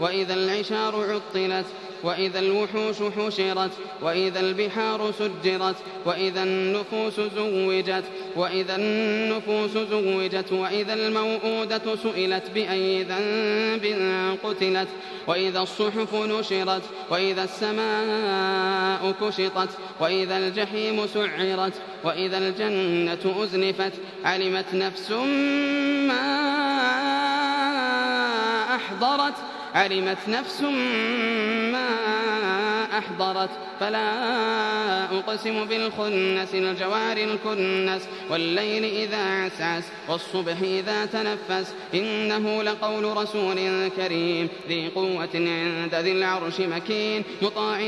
وإذا العشار عطلت وإذا الوحوش حشرت وإذا البحار سجرت وإذا النفوس زوجت وإذا النفوس زوجت وإذا الموءودة سئلت بأي ذنب قتلت وإذا الصحف نشرت وإذا السماء كشطت وإذا الجحيم سعرت وإذا الجنة أزلفت علمت نفس ما أحضرت. علمت نفس أحضرت. فلا أقسم بالخنس الجوار الكنس والليل إذا عسعس والصبح إذا تنفس إنه لقول رسول كريم. ذي قوة عند ذي العرش مكين مطاع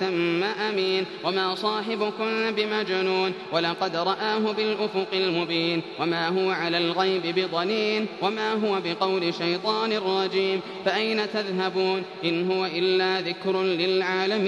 ثم أمين. وما صاحبكم بمجنون ولقد رآه بالأفق المبين. وما هو على الغيب بضنين وما هو بقول شيطان رجيم. فأين تذهبون؟ إن هو إلا ذكر للعالمين.